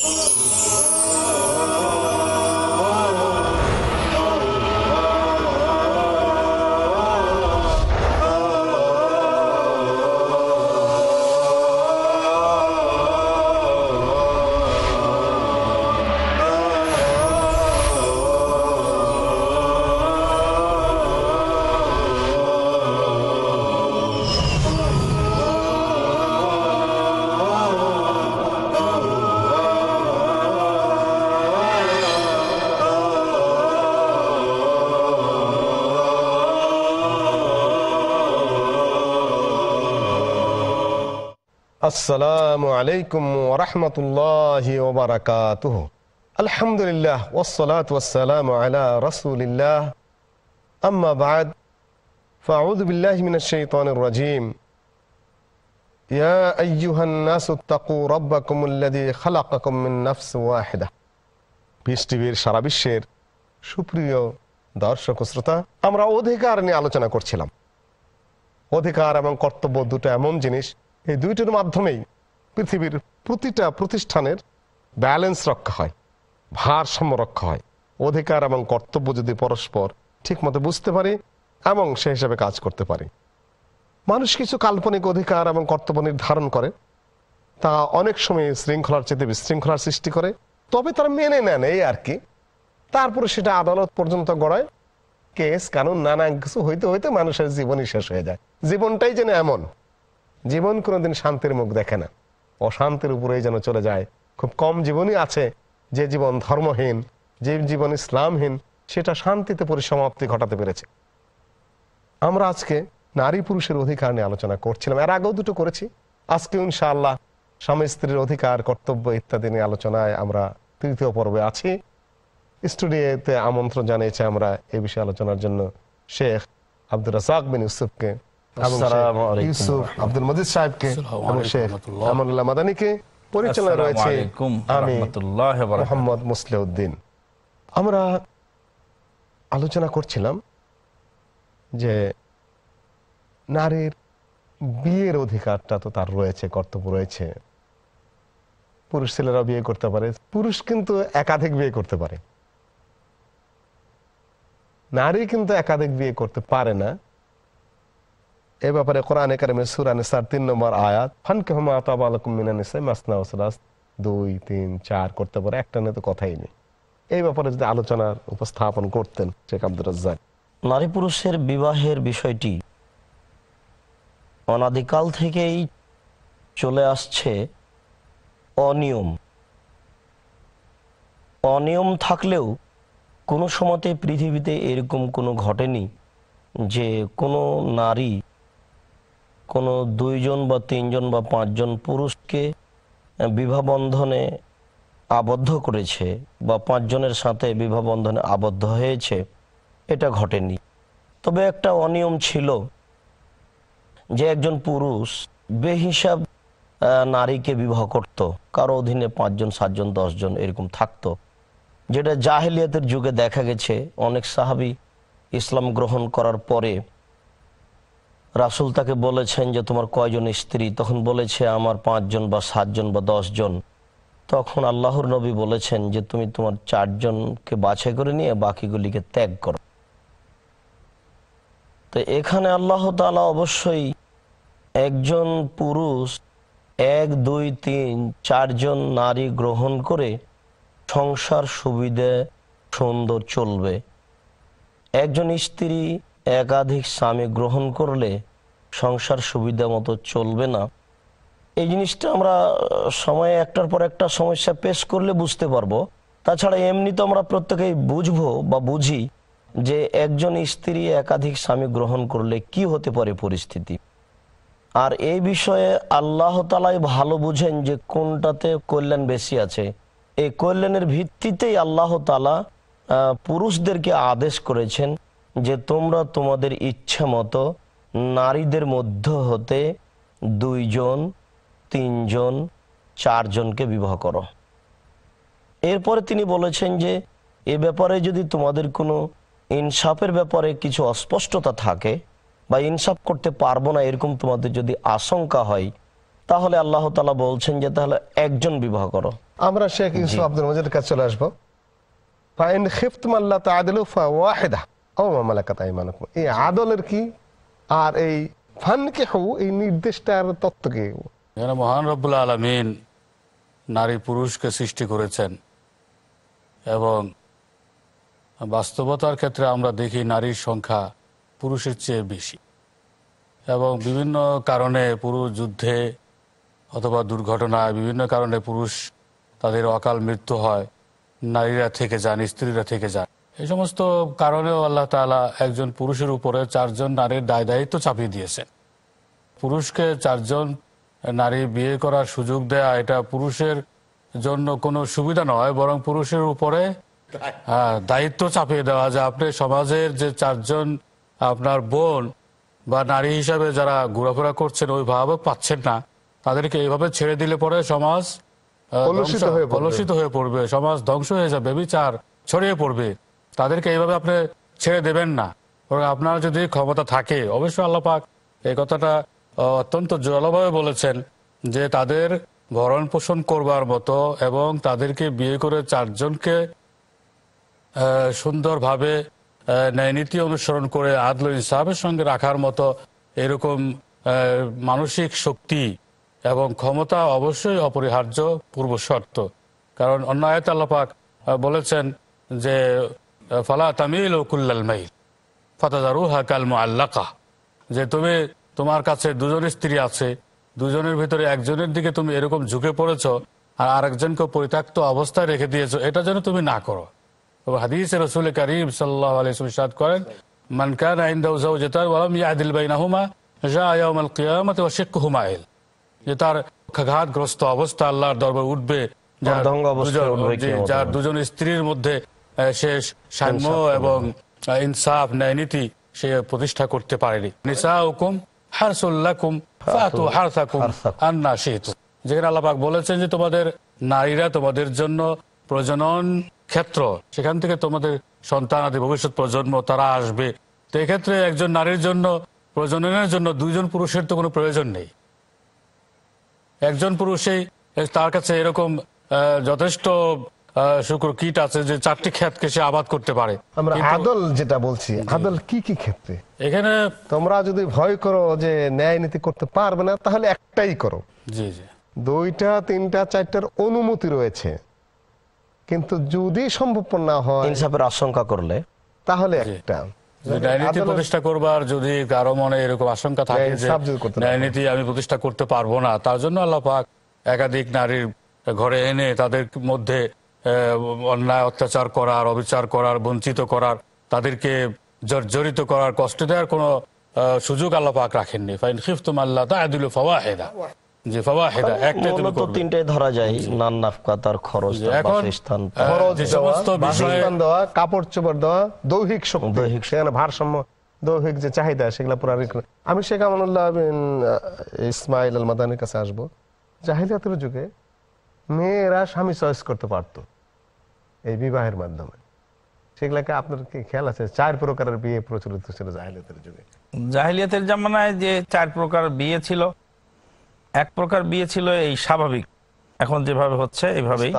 Oh, আসসালামু আলাইকুম ওরহমতুল্লাহ ওবরাকাতুহ আলহামদুলিল্লাহ ওসলাত ওসালাম আলা রসুলিল্লাহ আম্মা বাদ فأعوذ بالله من الشيطان الرجيم يا أيها الناس اتقوا ربكم الذي خلقكم من نفس واحدة পিস টিভির সারা বিশ্বের সুপ্রিয় দর্শক ও শ্রোতা আমরা অধিকার নিয়ে আলোচনা করছিলাম অধিকার এবং কর্তব্য দুটো এমন জিনিস এই দুইটির মাধ্যমেই পৃথিবীর প্রতিটা প্রতিষ্ঠানের ব্যালেন্স রক্ষা হয়, ভারসাম্য রক্ষা হয়, অধিকার এবং কর্তব্য যদি পরস্পর ঠিক মতো বুঝতে পারে এবং সে হিসাবে কাজ করতে পারে। মানুষ কিছু কাল্পনিক অধিকার এবং কর্তব্য নির্ধারণ করে, তা অনেক সময় শৃঙ্খলার চেতে বিশৃঙ্খলার সৃষ্টি করে, তবে তারা মেনে নেন এই আর কি। তারপরে সেটা আদালত পর্যন্ত গড়ায়, কেস, কানুন, নানা কিছু হইতে হইতে মানুষের জীবনই শেষ হয়ে যায়। জীবনটাই যেন এমন জীবন কোনোদিন শান্তির মুখ দেখে না। অশান্তির উপরেই যেন চলে যায়। খুব কম জীবনই আছে যে জীবন ধর্মহীন, যে জীবন ইসলামহীন, সেটা শান্তিতে পরিসমাপ্তি ঘটাতে পেরেছে। আমরা আজকে নারী পুরুষের অধিকার নিয়ে আলোচনা করছিলাম। এর আগেও দুটো করেছি। আজকে ইনশাআল্লাহ স্বামী স্ত্রীর অধিকার, কর্তব্য ইত্যাদি নিয়ে আলোচনায় আমরা তৃতীয় পর্বে আছি। স্টুডিওতে আমন্ত্রণ জানিয়েছে আমরা এই বিষয়ে আলোচনার জন্য শেখ আব্দুর রাজাক বিন ইউসুফকে। এবং শেখ আসসালামু আলাইকুম ইউসুফ আব্দুল মজিদ সাহেবকে এবং শেখ আমানুল্লাহ মাদানিকে পরিচালনা রয়েছে আমি মোহাম্মদ মুসলিউদ্দিন। আমরা আলোচনা করছিলাম যে নারীর বিয়ের অধিকারটা তো তার রয়েছে কর্তব্য রয়েছে। পুরুষ ছেলেরা বিয়ে করতে পারে পুরুষ কিন্তু একাধিক বিয়ে করতে পারে। নারী কিন্তু একাধিক বিয়ে করতে পারে না। এ ব্যাপারে কোরআনে কারিমে সুরানে সার তিন নম্বর আয়াত ফানকে মাসনা ওসলাস দুই, তিন, চার করতে পারে, একটা নিয়ে তো কথাই নেই। এই ব্যাপারে যদি আলোচনার উপস্থাপন করতেন, শেখ আব্দুর রাজ্জাক। নারী পুরুষের বিবাহের বিষয়টি অনাদিকাল থেকেই চলে আসছে অনিয়ম। অনিয়ম থাকলেও কোনো সময়তে পৃথিবীতে এরকম কোনো ঘটেনি যে কোনো নারী কোনো দুইজন বা তিনজন বা পাঁচজন পুরুষকে বিবাহ বন্ধনে আবদ্ধ করেছে বা পাঁচজনের সাথে বিবাহ বন্ধনে আবদ্ধ হয়েছে, এটা ঘটেনি। তবে একটা অনিয়ম ছিল যে একজন পুরুষ বেহিসাব নারীকে বিবাহ করত, কারও অধীনে পাঁচজন, সাতজন, দশজন এরকম থাকতো। যেটা জাহেলিয়াতের যুগে দেখা গেছে, অনেক সাহাবি ইসলাম গ্রহণ করার পরে রাসুল তাকে বলেছেন যে তোমার কয়জন স্ত্রী? তখন বলেছে, আমার পাঁচজন বা সাতজন বা দশজন। তখন আল্লাহর নবী বলেছেন যে, তুমি তোমার চারজনকে বাছাই করে নিয়ে বাকিগুলিকে ত্যাগ করো। তো এখানে আল্লাহ তালা অবশ্যই একজন পুরুষ, এক, দুই, তিন, চারজন নারী গ্রহণ করে সংসার সুবিধে, সুন্দর চলবে। একজন স্ত্রী একাধিক স্বামী গ্রহণ করলে সংসার সুবিধা মতো চলবে না। এই জিনিসটা আমরা সময়ে একটার পর একটা সমস্যা পেশ করলে বুঝতে পারব। তাছাড়া এমনি তো আমরা প্রত্যেকেই বুঝব বা বুঝি যে একজন স্ত্রী একাধিক স্বামী গ্রহণ করলে কি হতে পারে পরিস্থিতি। আর এই বিষয়ে আল্লাহ তালাই ভালো বুঝেন যে কোনটাতে কল্যাণ বেশি আছে। এই কল্যাণের ভিত্তিতেই আল্লাহ তালা পুরুষদেরকে আদেশ করেছেন যে তোমরা তোমাদের ইচ্ছা মতো নারীদের মধ্য হতে দুইজন তিনজন চারজনকে বিবাহ করো। এরপরে তিনি বলেছেন যে এ ব্যাপারে যদি তোমাদের কোনো ইনসাফের ব্যাপারে কিছু অস্পষ্টতা থাকে বা ইনসাফ করতে পারব না এরকম তোমাদের যদি আশঙ্কা হয় তাহলে আল্লাহ তালা বলছেন যে তাহলে একজন বিবাহ করো। আমরা শেখ ইউসুফ আব্দুল কাছে চলে আসব। ফাইন ফাওয়াহিদা। আও মা মালাকাত আইমানুকুম। এই আদলের কি? আর এই ফানকিহু এই নির্দেশটার তত্ত্ব কি? এখানে মহান রব্বুল্লা আলমিন নারী পুরুষকে সৃষ্টি করেছেন এবং বাস্তবতার ক্ষেত্রে আমরা দেখি নারীর সংখ্যা পুরুষের চেয়ে বেশি। এবং বিভিন্ন কারণে পুরুষ যুদ্ধে অথবা দুর্ঘটনায় বিভিন্ন কারণে পুরুষ তাদের অকাল মৃত্যু হয় নারীরা থেকে যান স্ত্রীরা থেকে যান। এই সমস্ত কারণেও আল্লাহ তাআলা একজন পুরুষের উপরে চারজন নারীর দায় দায়িত্ব চাপিয়ে দিয়েছেন। পুরুষকে চারজন নারী বিয়ে করার সুযোগ দেয়া এটা পুরুষের জন্য কোনো সুবিধা নয় বরং পুরুষের উপরে দায়িত্ব চাপিয়ে দেওয়া। যে আপনি সমাজের যে চারজন আপনার বোন বা নারী হিসাবে যারা ঘোরাফেরা করছেন ওই ভাবে পাচ্ছেন না। তাদেরকে এইভাবে ছেড়ে দিলে পরে সমাজ। কলুষিত হয়ে পড়বে। সমাজ ধ্বংস হয়ে যাবে বিচার ছড়িয়ে পড়বে। তাদেরকে এইভাবে আপনি ছেড়ে দেবেন না। বরং আপনার যদি ক্ষমতা থাকে অবশ্যই আল্লাহ পাক এই কথাটা অত্যন্ত জোরালোভাবে বলেছেন যে তাদের ভরণ পোষণ করবার মতো এবং তাদেরকে বিয়ে করে চারজনকে সুন্দরভাবে আহ, ন্যায়নীতি অনুসরণ করে আদল ইনসাফের সঙ্গে রাখার মতো এরকম মানসিক শক্তি এবং ক্ষমতা অবশ্যই অপরিহার্য পূর্ব শর্ত কারণ অন্য আয়াত আল্লাপাক বলেছেন যে ফালা তামিল ও কুল্লাল মাইল ফাতাদারু হাকাল যে তুমি তোমার কাছে দুজন স্ত্রী আছে দুজনের ভিতরে একজনের দিকে তুমি এরকম ঝুঁকে পড়েছো আর আরেকজনকে পরিত্যক্ত অবস্থায় রেখে দিয়েছ এটা যেন তুমি না করো। হাদিসে রসুল করিম সাল্লাহ করেন মান কান ইনদাহু যাওজাতান ওয়া ইয়াদিল বাইনাহুমা কিয়ামাতি যে তার ঘাতগ্রস্ত অবস্থা আল্লাহর দরবার উঠবে যার দুজন- স্ত্রীর মধ্যে সে সাম্য এবং ইনসাফ ন্যায় নীতি সে প্রতিষ্ঠা করতে পারেনি। নিসা হুকুম হারসুল্লাকুম ফাতু হারসাকুম। আন্না যেখানে আল্লাপাক বলেছেন যে তোমাদের নারীরা তোমাদের জন্য প্রজনন ক্ষেত্র। সেখান থেকে তোমাদের সন্তান আদি ভবিষ্যৎ প্রজন্ম তারা আসবে। তো এক্ষেত্রে একজন নারীর জন্য প্রজননের জন্য দুইজন পুরুষের তো কোনো প্রয়োজন নেই। একজন পুরুষেই তার কাছে এরকম আহ, যথেষ্ট শুক্র কীট আছে যে চারটি ক্ষেতকে সে আবাদ করতে পারে। আমরা আদল যেটা বলছি আদল কি কি ক্ষেত্রে? এখানে তোমরা যদি ভয় করো যে ন্যায় নীতি করতে পারবে না তাহলে একটাই করো। জি জি। দুইটা তিনটা চারটার অনুমতি রয়েছে। কিন্তু যদি সম্ভবপর না হয় ইনসাফের আশঙ্কা করলে? তাহলে একটা। যে ন্যায়নীতি প্রতিষ্ঠা করবার যদি কারও মনে এরকম আশঙ্কা থাকে যে। ন্যায়নীতি আমি প্রতিষ্ঠা করতে পারব না তার জন্য আল্লাহ পাক একাধিক নারীর ঘরে এনে তাদের মধ্যে অন্যায় অত্যাচার করার অবিচার করার বঞ্চিত করার তাদেরকে জর্জরিত করার কষ্ট দেওয়ার কোনো সুযোগ আল্লাহ পাক রাখেননি। ফাইন খিফতুম আল্লাহ তাআদিলু ফাওয়াহিদা। যে ফাওয়াহিদা একটাই তুমি করবে। তিনটাই ধরা যায় নান নাফকা তার খরচ তার বাসস্থান খরচ যে সমস্ত বিষয়ে- দেওয়া কাপড় চোপড় দেওয়া দৈহিক শক্তি দৈহিক সেখানে ভারসাম্য দৈহিক যে চাহিদা সেগুলো পুরো আমি শেখ আমানুল্লাহ বিন ইসমাইল আল মাদানির কাছে আসব। জাহিলিয়াতের যুগে মেয়েরা স্বামী চয়েস করতে পারতো। এই বিবাহের মাধ্যমে। সেগুলাকে আপনার কি খেয়াল আছে? চার প্রকারের বিয়ে প্রচলিত ছিল জাহিলিয়াতের যুগে। জাহিলিয়াতের জামানায় যে চার প্রকার বিয়ে ছিল এক প্রকার বিয়ে ছিল এই স্বাভাবিক। এখন যেভাবে হচ্ছে এইভাবেই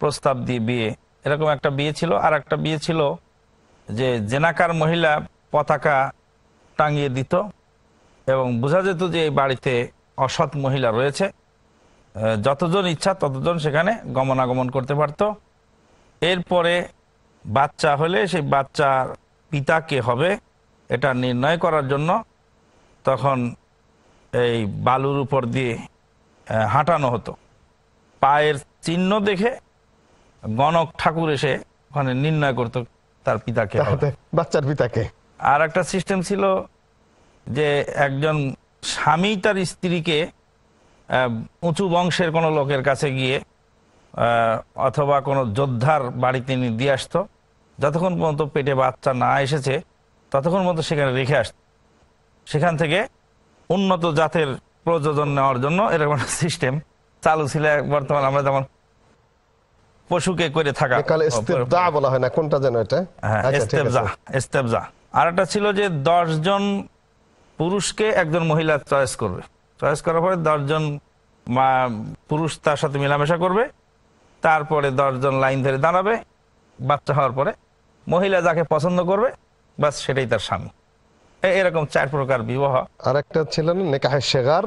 প্রস্তাব দিয়ে। বিয়ে। এরকম একটা বিয়ে ছিল আর একটা বিয়ে ছিল যে জেনাকার মহিলা পতাকা টাঙিয়ে দিত এবং বোঝা যেত যে এই বাড়িতে অসৎ মহিলা রয়েছে। যতজন ইচ্ছা ততজন সেখানে গমনাগমন করতে পারত। এরপরে বাচ্চা হলে সেই বাচ্চার পিতা কে হবে এটা নির্ণয় করার জন্য তখন এই বালুর উপর দিয়ে হাঁটানো হতো পায়ের চিহ্ন দেখে গণক ঠাকুর এসে ওখানে নির্ণয় করতো তার পিতাকে। বাচ্চার পিতাকে আর একটা সিস্টেম ছিল যে একজন স্বামী তার স্ত্রীকে উঁচু বংশের কোনো লোকের কাছে গিয়ে অথবা কোনো যোদ্ধার বাড়িতে নিয়ে দিয়ে আসতো। যতক্ষণ পর্যন্ত পেটে বাচ্চা না এসেছে ততক্ষণ পর্যন্ত সেখানে রেখে আসতো। সেখান থেকে উন্নত জাতের প্রযোজন নেওয়ার জন্য এরকম একটা সিস্টেম চালু ছিল। বর্তমান আমরা যেমন পশুকে করে থাকা বলা হয় না কোনটা যেন এটা? হ্যাঁ আচ্ছা, আর একটা ছিল যে জন পুরুষকে একজন মহিলা চয়েস করবে। চয়েস করার পরে দশজন পুরুষ তার সাথে মেলামেশা করবে। তারপরে দশজন লাইন ধরে দাঁড়াবে বাচ্চা হওয়ার পরে মহিলা যাকে পছন্দ করবে বাস সেটাই তার স্বামী। এরকম চার প্রকার বিবাহ। আর একটা ছিল নেকাহে শেগার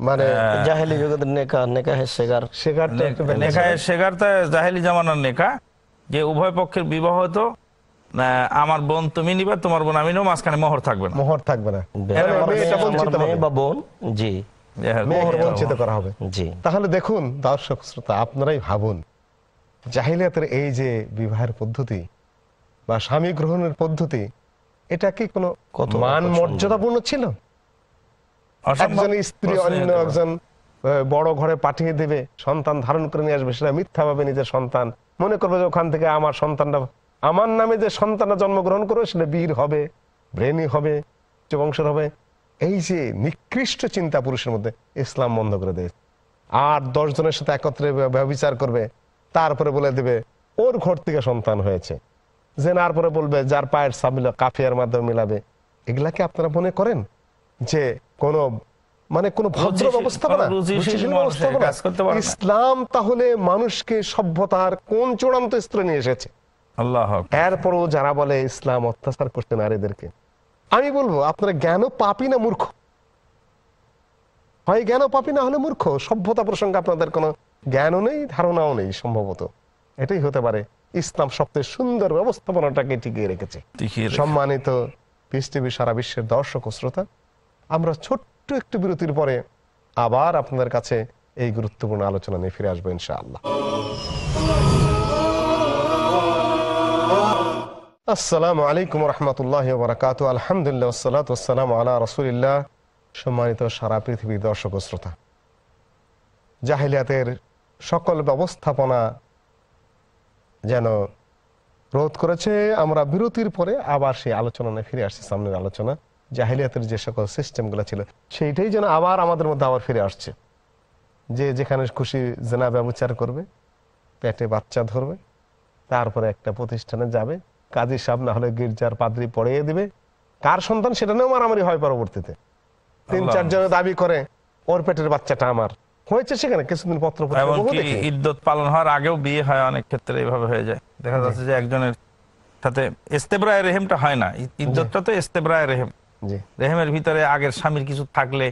মানে জাহেলি নেকা নেকাহে নেখায় জাহেলি জামানার নেখা যে উভয় পক্ষের বিবাহ হতো আহ, আমার বোন তুমি নিবা তোমার বোন আমি নেব মাঝখানে মোহর থাকবে না। মোহর থাকবে না। জি। হ্যাঁ, মেয়েকে বঞ্চিত করা হবে। তাহলে দেখুন দর্শক শ্রোতা আপনারাই ভাবুন জাহিলিয়াতের এই যে বিবাহের পদ্ধতি বা স্বামী গ্রহণের পদ্ধতি এটা কি কোনো মান মর্যাদাপূর্ণ ছিল? একজন স্ত্রী অন্য একজন বড় ঘরে পাঠিয়ে দেবে সন্তান ধারণ করে নিয়ে আসবে সেটা মিথ্যা ভাবে নিজের সন্তান। মনে করবে যে ওখান থেকে আমার সন্তানটা আমার নামে যে সন্তানটা জন্মগ্রহণ করবে সেটা বীর হবে ব্রেনি হবে উচ্চ বংশের হবে। এই যে নিকৃষ্ট চিন্তা পুরুষের মধ্যে ইসলাম বন্ধ করে দিয়েছে আর দশ জনের সাথে একত্রে ব্যবচার করবে তারপরে বলে দেবে ওর ঘর থেকে সন্তান হয়েছে। জেনার পরে বলবে যার পায়ের সামিল কাফিয়ার মাধ্যমে মিলাবে। এগুলাকে আপনারা মনে করেন? যে কোন মানে কোন ভদ্র ব্যবস্থাপনা না। ইসলাম তাহলে মানুষকে সভ্যতার কোন চূড়ান্ত স্তরে নিয়ে এসেছে? আল্লাহ এরপরও যারা বলে ইসলাম অত্যাচার করতে নারীদেরকে আমি বলব আপনারা জ্ঞান পাপি না মূর্খ। হয় জ্ঞান পাপি না হলে মূর্খ। সভ্যতা প্রসঙ্গে আপনাদের কোনো জ্ঞানও নেই ধারণাও নেই সম্ভবত। এটাই হতে পারে। ইসলাম সবচেয়ে সুন্দর ব্যবস্থাপনাটাকে টিকিয়ে রেখেছে। সম্মানিত পিস টিভি সারা বিশ্বের দর্শক ও শ্রোতা আমরা ছোট্ট একটু বিরতির পরে আবার আপনাদের কাছে এই গুরুত্বপূর্ণ আলোচনা নিয়ে ফিরে আসব ইনশাআল্লাহ। আসসালামু আলাইকুম রহমতুল্লাহ বরকাত আলহামদুলিল্লাহ সালাত আসসালাম আলা রসুলিল্লাহ। সম্মানিত সারা পৃথিবীর দর্শক শ্রোতা। জাহিলিয়াতের সকল ব্যবস্থাপনা যেন রোধ করেছে, আমরা বিরতির পরে আবার সেই আলোচনা নিয়ে ফিরে আসছি, সামনের আলোচনা। জাহিলিয়াতের যে সকল সিস্টেমগুলো ছিল, সেইটাই যেন আবার আমাদের মধ্যে আবার ফিরে আসছে। যে যেখানে খুশি জেনা ব্যবচার করবে, পেটে বাচ্চা ধরবে, তারপরে একটা প্রতিষ্ঠানে যাবে কাজী সাহেব না হলে গির্জার পাদ্রি পড়িয়ে দিবে। কার সন্তান সেটা নিয়েও মারামারি হয় পরবর্তীতে? তিন। চারজনে দাবি করে ওর পেটের বাচ্চাটা আমার। হয়েছে সেখানে কিছুদিন পত্র। ইদ্যত পালন হওয়ার আগেও বিয়ে হয় অনেক ক্ষেত্রে এইভাবে হয়ে যায়। দেখা যাচ্ছে যে একজনের সাথে ইস্তেব্রায় রেহেমটা হয় না। ইদ্যতটা তো ইস্তেব্রায় রেহেম। রেহেমের ভিতরে আগের স্বামীর কিছু থাকলে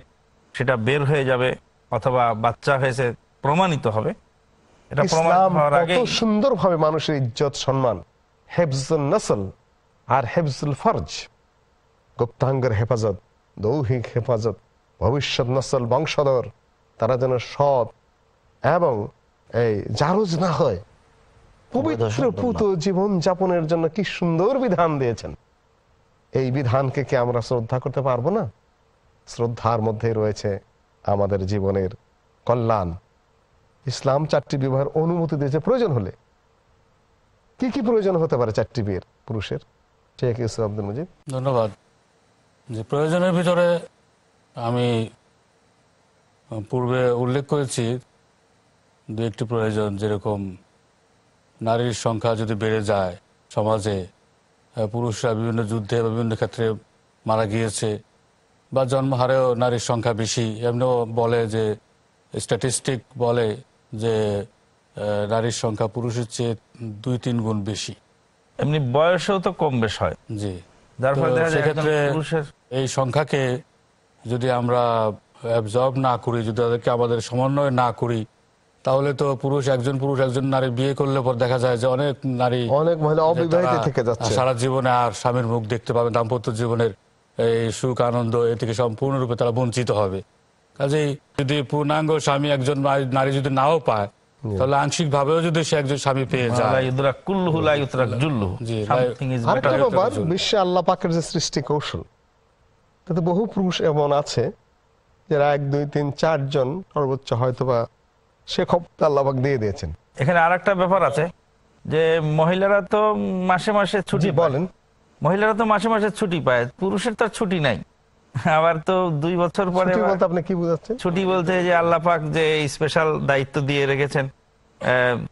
সেটা বের হয়ে যাবে অথবা বাচ্চা হয়েছে প্রমাণিত হবে। এটা প্রমাণ হওয়ার আগে সুন্দরভাবে মানুষের ইজ্জত সম্মান হেফজুল নসল আর হেফজুল ফরজ। গুপ্তাঙ্গের হেফাজত দৌহিক হেফাজত ভবিষ্যৎ নসল বংশধর তারা যেন সৎ এবং এই জারুজ না হয়। পবিত্র পুত জীবন যাপনের জন্য কি সুন্দর বিধান দিয়েছেন? এই বিধানকে কি আমরা শ্রদ্ধা করতে পারব না? শ্রদ্ধার মধ্যে রয়েছে আমাদের জীবনের কল্যাণ। ইসলাম চারটি বিবাহের অনুমতি দিয়েছে প্রয়োজন হলে। কি কি প্রয়োজন হতে পারে চারটি বিয়ের পুরুষের? শেখ ইউসুফ আব্দুল মুজিব ধন্যবাদ। যে প্রয়োজনের ভিতরে আমি পূর্বে উল্লেখ করেছি দু একটি প্রয়োজন, যেরকম নারীর সংখ্যা যদি বেড়ে যায় সমাজে পুরুষরা বিভিন্ন যুদ্ধে বা বিভিন্ন ক্ষেত্রে মারা গিয়েছে বা জন্মহারেও নারীর সংখ্যা বেশি। এমনিও বলে যে স্ট্যাটিস্টিক বলে যে নারীর সংখ্যা পুরুষের চেয়ে দুই তিন গুণ বেশি। এমনি বয়সেও তো কম বেশ হয়। জি। যার ফলে সেক্ষেত্রে এই সংখ্যাকে যদি আমরা অ্যাবজর্ব না করি যদি তাদেরকে আমাদের সমন্বয় না করি তাহলে তো পুরুষ একজন পুরুষ একজন নারী বিয়ে করলে পর দেখা যায় যে অনেক নারী অনেক মহিলা অবিবাহিত থেকে যাচ্ছে। সারা জীবনে আর স্বামীর মুখ দেখতে পাবে দাম্পত্য জীবনের এই সুখ আনন্দ এ থেকে সম্পূর্ণরূপে তারা বঞ্চিত হবে। কাজেই যদি পূর্ণাঙ্গ স্বামী একজন নারী যদি নাও পায় তাহলে আংশিক ভাবেও যদি সে একজন স্বামী পেয়ে যায়। আরেকটা ব্যাপার বিশ্বে আল্লাহ পাকের যে সৃষ্টি কৌশল তাতে বহু পুরুষ এমন আছে যারা এক দুই তিন চারজন সর্বোচ্চ হয়তোবা সে ক্ষমতা আল্লাহ পাক দিয়ে দিয়েছেন। এখানে আর একটা ব্যাপার আছে যে মহিলারা তো মাসে মাসে ছুটি বলেন। মহিলারা তো মাসে মাসে ছুটি পায় পুরুষের তো ছুটি নাই। আবার তো দুই বছর পরে বলতে আপনি কি বুঝাচ্ছেন? ছুটি বলতে যে আল্লাহ পাক যে স্পেশাল দায়িত্ব দিয়ে রেখেছেন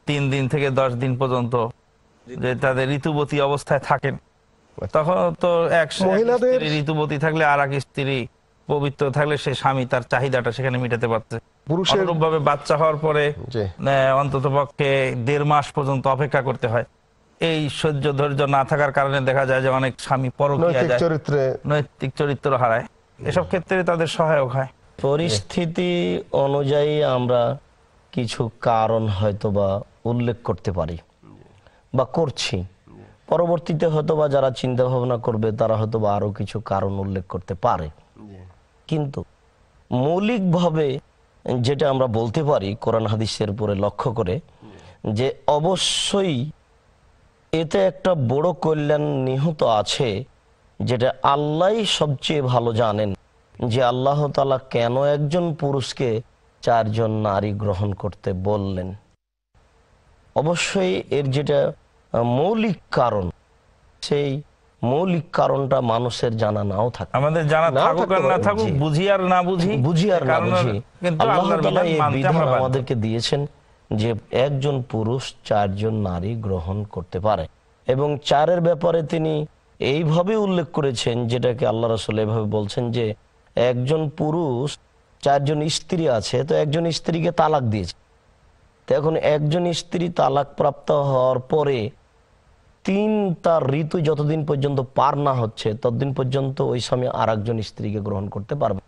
তিন দিন থেকে দশ দিন পর্যন্ত যে তাদের ঋতুবতী অবস্থায় থাকেন। তখন তো এক ঋতুবতী থাকলে আর এক স্ত্রী পবিত্র থাকলে সে স্বামী তার চাহিদাটা সেখানে মিটাতে পারছে। পুরুষের ভাবে বাচ্চা হওয়ার পরে অন্তত পক্ষে দেড় মাস পর্যন্ত অপেক্ষা করতে হয়। এই সহ্য ধৈর্য না থাকার কারণে দেখা যায় যে অনেক স্বামী পরকিয়া যায়। চরিত্রে নৈতিক চরিত্র হারায়। এসব ক্ষেত্রে তাদের সহায়ক হয়। পরিস্থিতি অনুযায়ী আমরা কিছু কারণ হয়তো বা উল্লেখ করতে পারি বা করছি। পরবর্তীতে হয়তো বা যারা চিন্তা ভাবনা করবে, তারা হয়তো বা আরও কিছু কারণ উল্লেখ করতে পারে। কিন্তু মৌলিকভাবে যেটা আমরা বলতে পারি, কোরআন হাদিসের উপরে লক্ষ্য করে, যে অবশ্যই এতে একটা বড় কল্যাণ নিহত আছে যেটা আল্লাহ সবচেয়ে ভালো জানেন যে আল্লাহ তালা কেন একজন পুরুষকে চারজন নারী গ্রহণ করতে বললেন। অবশ্যই এর যেটা মৌলিক কারণ সেই মৌলিক কারণটা মানুষের জানা নাও থাকে। আমাদের জানা থাকুক আর না থাকুক। বুঝি আর না বুঝি বুঝি আর না বুঝি। আল্লাহ তাআলা এই বিধান আমাদেরকে দিয়েছেন যে একজন পুরুষ চারজন নারী গ্রহণ করতে পারে। এবং চারের ব্যাপারে তিনি এইভাবে উল্লেখ করেছেন যেটাকে আল্লাহ রসুল এভাবে বলছেন যে একজন পুরুষ চারজন স্ত্রী আছে তো একজন স্ত্রীকে তালাক দিয়েছে। তো এখন একজন স্ত্রী তালাক প্রাপ্ত হওয়ার পরে তিন তার ঋতু যতদিন পর্যন্ত পার না হচ্ছে ততদিন পর্যন্ত ওই স্বামী আর একজন স্ত্রীকে গ্রহণ করতে পারবে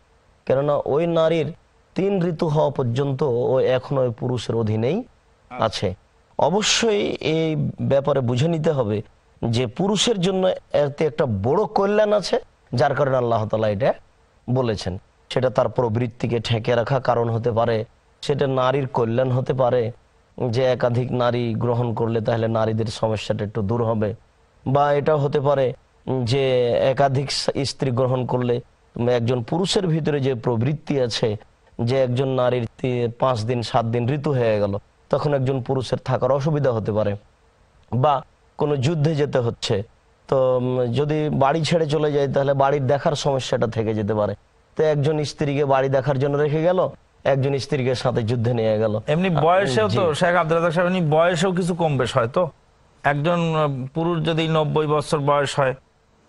কেননা ওই নারীর তিন ঋতু হওয়া পর্যন্ত ও এখন ওই পুরুষের অধীনেই আছে। অবশ্যই এই ব্যাপারে বুঝে নিতে হবে যে পুরুষের জন্য এতে একটা বড় কল্যাণ আছে, যার কারণে আল্লাহ তালা এটা বলেছেন। সেটা তার প্রবৃত্তিকে ঠেকে রাখা কারণ হতে পারে, সেটা নারীর কল্যাণ হতে পারে। যে একাধিক নারী গ্রহণ করলে তাহলে নারীদের সমস্যাটা একটু দূর হবে। বা এটা হতে পারে যে একাধিক স্ত্রী গ্রহণ করলে একজন পুরুষের ভিতরে যে প্রবৃত্তি আছে, যে একজন নারীর পাঁচ দিন, সাত দিন ঋতু হয়ে গেল, তখন একজন পুরুষের থাকার অসুবিধা হতে পারে। বা কোনো যুদ্ধে যেতে হচ্ছে। তো যদি বাড়ি ছেড়ে চলে যায় তাহলে বাড়ির দেখার সমস্যাটা থেকে যেতে পারে। তো একজন স্ত্রীকে বাড়ি দেখার জন্য রেখে গেল একজন স্ত্রীকে সাথে যুদ্ধে নিয়ে গেল। এমনি বয়সেও তো শেখ আব্দুল সাহেব এমনি বয়সেও কিছু কম বেশ হয় তো? একজন পুরুষ যদি নব্বই বছর বয়স হয়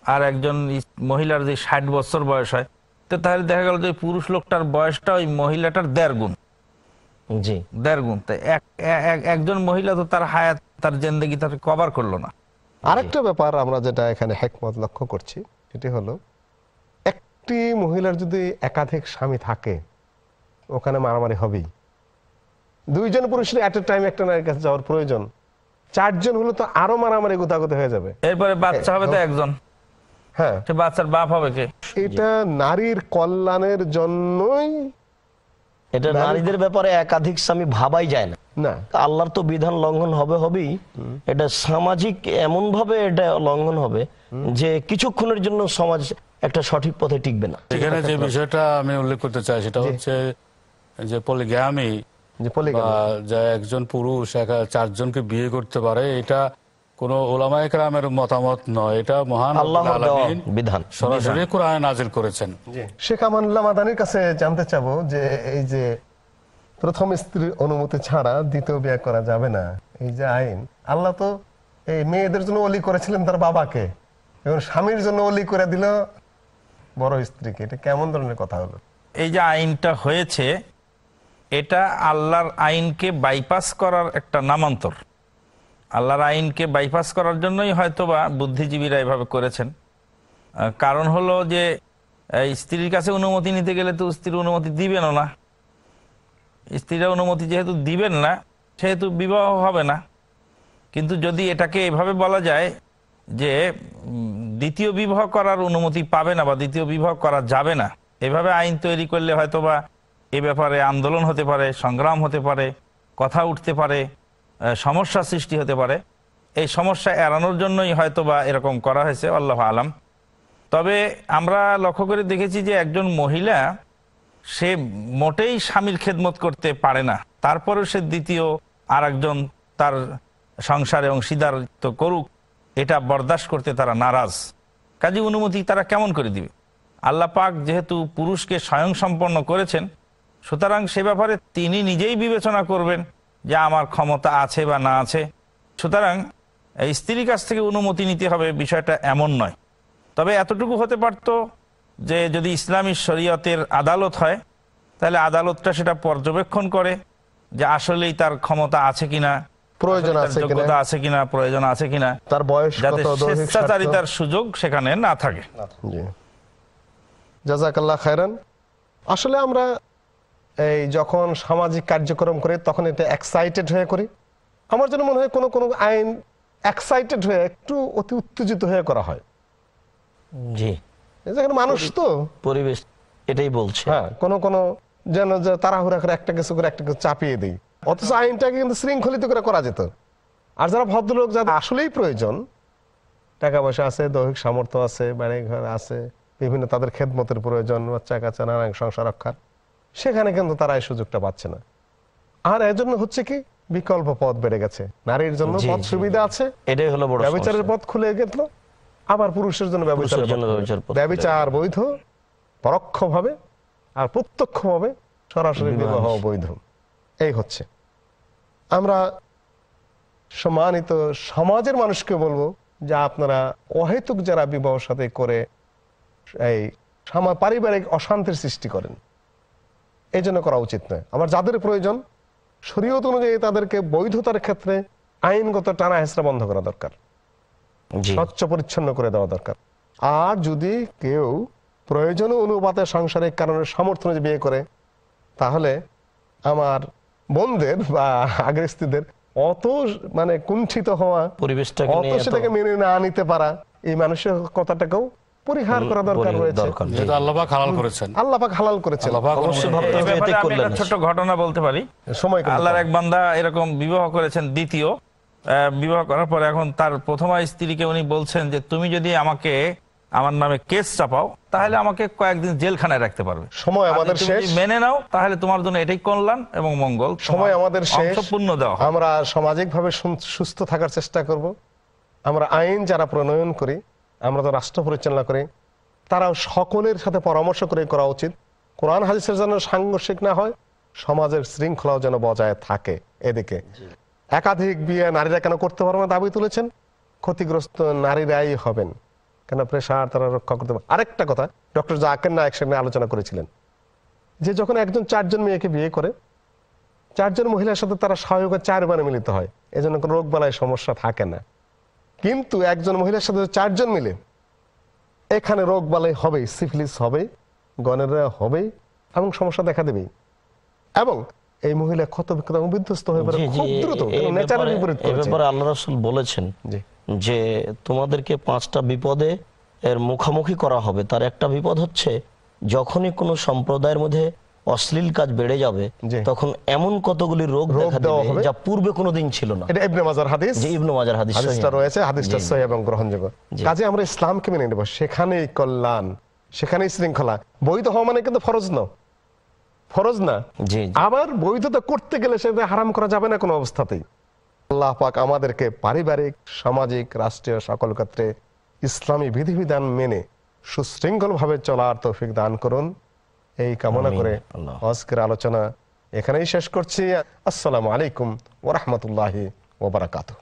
আর একজন মহিলার যদি ষাট বছর বয়স হয় তো তাহলে দেখা গেল যে পুরুষ লোকটার বয়সটা ওই মহিলাটার দেড় গুণ। জি। দেড় গুণ। তো এক এক- একজন মহিলা তো তার হায়াত তার জেন্দেগি তার কভার করল না। আরেকটা ব্যাপার আমরা যেটা এখানে হেকমত লক্ষ্য করছি সেটি হলো একটি মহিলার যদি একাধিক স্বামী থাকে ওখানে মারামারি হবেই। দুইজন পুরুষের এট এ টাইম একটা নারীর কাছে যাওয়ার প্রয়োজন। চারজন হলে তো আরও মারামারি গোতাগত হয়ে যাবে। এরপরে বাচ্চা হবে তো একজন। হ্যাঁ। সে বাচ্চার বাপ হবে কে? এটা নারীর কল্যাণের জন্যই এটা নারীদের ব্যাপারে একাধিক স্বামী ভাবাই যায় না। না। আল্লাহর তো বিধান লঙ্ঘন হবে হবেই। এটা সামাজিক এমন ভাবে এটা লঙ্ঘন হবে যে কিছুক্ষণের জন্য সমাজ একটা সঠিক পথে টিকবে না। এখানে যে বিষয়টা আমি উল্লেখ করতে চাই সেটা হচ্ছে যে পলিগ্যামি যে পলিগামি যে একজন পুরুষ একা চারজনকে বিয়ে করতে পারে এটা কোন ওলামা একরামের মতামত নয়। এটা মহান রব্বুল বিধান। সরাসরি কোরআনে নাজিল করেছেন। শেখ আমানুল্লাহ মাদানির কাছে জানতে চাবো যে এই যে প্রথম স্ত্রীর অনুমতি ছাড়া দ্বিতীয় বিয়ে করা যাবে না। এই যে আইন, আল্লাহ তো এই মেয়েদের জন্য অলি করেছিলেন তার বাবাকে। এবং স্বামীর জন্য অলি করে দিল বড় স্ত্রীকে। এটা কেমন ধরনের কথা হলো? এই যে আইনটা হয়েছে, এটা আল্লাহর আইনকে বাইপাস করার একটা নামান্তর। আল্লাহর আইনকে বাইপাস করার জন্যই হয়তোবা বুদ্ধিজীবীরা এভাবে করেছেন। কারণ হলো যে স্ত্রীর কাছে অনুমতি নিতে গেলে তো স্ত্রীর অনুমতি দিবেনও না। স্ত্রীরা অনুমতি যেহেতু দিবেন না, সেহেতু বিবাহ হবে না। কিন্তু যদি এটাকে এভাবে বলা যায় যে দ্বিতীয় বিবাহ করার অনুমতি পাবে না বা দ্বিতীয় বিবাহ করা যাবে না, এভাবে আইন তৈরি করলে হয়তোবা এ ব্যাপারে আন্দোলন হতে পারে, সংগ্রাম হতে পারে, কথা উঠতে পারে সমস্যা সৃষ্টি হতে পারে। এই সমস্যা এড়ানোর জন্যই হয়তোবা এরকম করা হয়েছে, আল্লাহ আলাম। তবে আমরা লক্ষ্য করে দেখেছি যে একজন মহিলা সে মোটেই স্বামীর খেদমত করতে পারে না। তারপরেও সে দ্বিতীয় আর তার সংসারে অংশীদারিত্ব করুক, এটা বরদাস্ত করতে তারা নারাজ। কাজী অনুমতি তারা কেমন করে দিবে? আল্লাহ পাক যেহেতু পুরুষকে স্বয়ং সম্পন্ন করেছেন, সুতরাং সে ব্যাপারে তিনি নিজেই বিবেচনা করবেন যে আমার ক্ষমতা আছে বা না আছে। সুতরাং স্ত্রীর কাছ থেকে অনুমতি নিতে হবে, বিষয়টা এমন নয়। তবে এতটুকু হতে পারত যে যদি ইসলামী শরীয়তের আদালত হয় তাহলে আদালতটা সেটা পর্যবেক্ষণ করে যে আসলেই তার ক্ষমতা আছে কিনা প্রয়োজন আছে যোগ্যতা আছে কিনা প্রয়োজন আছে কিনা তার বয়স যাতে? স্বেচ্ছাচারিতার সুযোগ সেখানে না থাকে। জাজাকাল্লাহ খায়রান। আসলে আমরা এই যখন সামাজিক কার্যক্রম করি তখন এটা এক্সাইটেড হয়ে করি। আমার জন্য মনে হয় কোনো কোনো আইন এক্সাইটেড হয়ে একটু অতি উত্তেজিত হয়ে করা হয়। জি। যেখানে মানুষ তো। পরিবেশ এটাই বলছে। হ্যাঁ কোনো কোনো যেন তাড়াহুড়া করে একটা কিছু করে একটা কিছু চাপিয়ে দিই। অথচ আইনটাকে কিন্তু শৃঙ্খলিত করে করা যেত। আর যারা ভদ্রলোক যাদের আসলেই প্রয়োজন টাকা পয়সা আছে দৈহিক সামর্থ্য আছে বাড়ি ঘর আছে বিভিন্ন তাদের খেদমতের প্রয়োজন বাচ্চা কাচ্চা নানান সংসার রক্ষার সেখানে কিন্তু তারা এই সুযোগটা পাচ্ছে না। আর এজন্য হচ্ছে কি? বিকল্প পথ বেড়ে গেছে। নারীর জন্য পথ সুবিধা আছে। এটাই হলো বড় সমস্যা। পথ খুলে গেল। আবার পুরুষের জন্য ব্যবচার বৈধ পরোক্ষভাবে আর প্রত্যক্ষভাবে সরাসরি বিবাহ বৈধ। এই হচ্ছে। আমরা সম্মানিত সমাজের মানুষকে বলব যে আপনারা অহেতুক যারা বিবাহ সাথে করে এই পারিবারিক অশান্তির সৃষ্টি করেন এই জন্য করা উচিত নয়। আবার যাদের প্রয়োজন শরীয়ত অনুযায়ী তাদেরকে বৈধতার ক্ষেত্রে আইনগত টানা হেসরা বন্ধ করা দরকার। স্বচ্ছ পরিচ্ছন্ন করে দেওয়া দরকার। আর যদি কেউ প্রয়োজন অনুপাতে সাংসারিক কারণে সামর্থ্য অনুযায়ী বিয়ে করে তাহলে আমার বোনদের বা আগের স্ত্রীদের অত মানে কুণ্ঠিত হওয়া পরিবেশটাকে অত সেটাকে মেনে না নিতে পারা এই মানুষের কথাটাকেও পরিহার করা দরকার পরি- রয়েছে। দরকার জি। যেহেতু হালাল করেছেন। আল্লাহ পাক হালাল করেছেন। আল্লাহ পাক অবশ্যই অনুমতি ভাবতে এই হবে ব্যাপারে এটাই আমি করলেন একটা ছোট্ট ঘটনা বলতে পারি। সময় আল্লাহর এক বান্দা এরকম বিবাহ করেছেন দ্বিতীয়। বিবাহ করার পরে এখন তার প্রথমা স্ত্রীকে উনি বলছেন যে তুমি যদি আমাকে আমার নামে কেস চাপাও তাহলে আমাকে কয়েকদিন জেলখানায় রাখতে পারবে। সময় আমাদের শেষ। মেনে নাও তাহলে তোমার জন্য এটাই কল্যাণ এবং মঙ্গল। সময় আমাদের শেষ। পূর্ণ দেওয়া আমরা সামাজিকভাবে সুস্থ থাকার চেষ্টা করব। আমরা আইন যারা প্রণয়ন করি আমরা তো রাষ্ট্র পরিচালনা করি তারা সকলের সাথে পরামর্শ করে করা উচিত। কোরআন হাদিসের যেন সাংঘর্ষিক না হয় সমাজের শৃঙ্খলাও যেন বজায় থাকে এদিকে। একাধিক বিয়ে নারীরা কেন করতে পারবে না দাবি তুলেছেন? ক্ষতিগ্রস্ত নারীরাই হবেন। কেন প্রেশার তারা রক্ষা করতে পারে আরেকটা কথা ডক্টর জাকের নায়ক সেখানে আলোচনা করেছিলেন। যে যখন একজন চারজন মেয়েকে বিয়ে করে, চারজন মহিলার সাথে তারা স্বাভাবিক চারবারে মিলিত হয়। এজন্য কোনো রোগ বালায় সমস্যা থাকে না। কিন্তু একজন মহিলার সাথে চারজন মিলে, এখানে রোগ বালাই হবে সিফিলিস হবে গনেরা হবে এবং সমস্যা দেখা দেবে এবং এই মহিলা ক্ষত বিক্ষত বিধ্বস্ত হয়ে পড়ে জি, জি, খুব দ্রুত নেচারের বিপরীত করেছে। ব্যাপারে আল্লাহ রাসূল বলেছেন জি। যে তোমাদেরকে পাঁচটা বিপদে এর মুখোমুখি করা হবে। তার একটা বিপদ হচ্ছে যখনই কোনো সম্প্রদায়ের মধ্যে অশ্লীল কাজ বেড়ে যাবে তখন এমন কতগুলি রোগ দেখা দেওয়া দেবে। যা পূর্বে কোনোদিন ছিল না। এটা ইবনে মাজার হাদিস। যে ইবনু মাজার হাদিস হাদিসটা রয়েছে হাদিসটা জি। সহি এবং গ্রহণযোগ্য। জি। কাজে আমরা ইসলামকে মেনে নেব। সেখানেই কল্যাণ সেখানেই শৃঙ্খলা। বৈধ হওয়া মানে কিন্তু ফরজ না ফরজ না। আবার বৈধতা করতে গেলে সেটা হারাম করা যাবে না কোনো অবস্থাতেই। আল্লাহ পাক আমাদেরকে পারিবারিক সামাজিক রাষ্ট্রীয় সকল ক্ষেত্রে ইসলামী বিধিবিধান মেনে সুশৃঙ্খল ভাবে চলার তৌফিক দান করুন। এই কামনা করে আল্লাহ। আজকের আলোচনা এখানেই শেষ করছি। আসসালামু আলাইকুম ওরহমতুল্লাহি ওবরাকাতুহ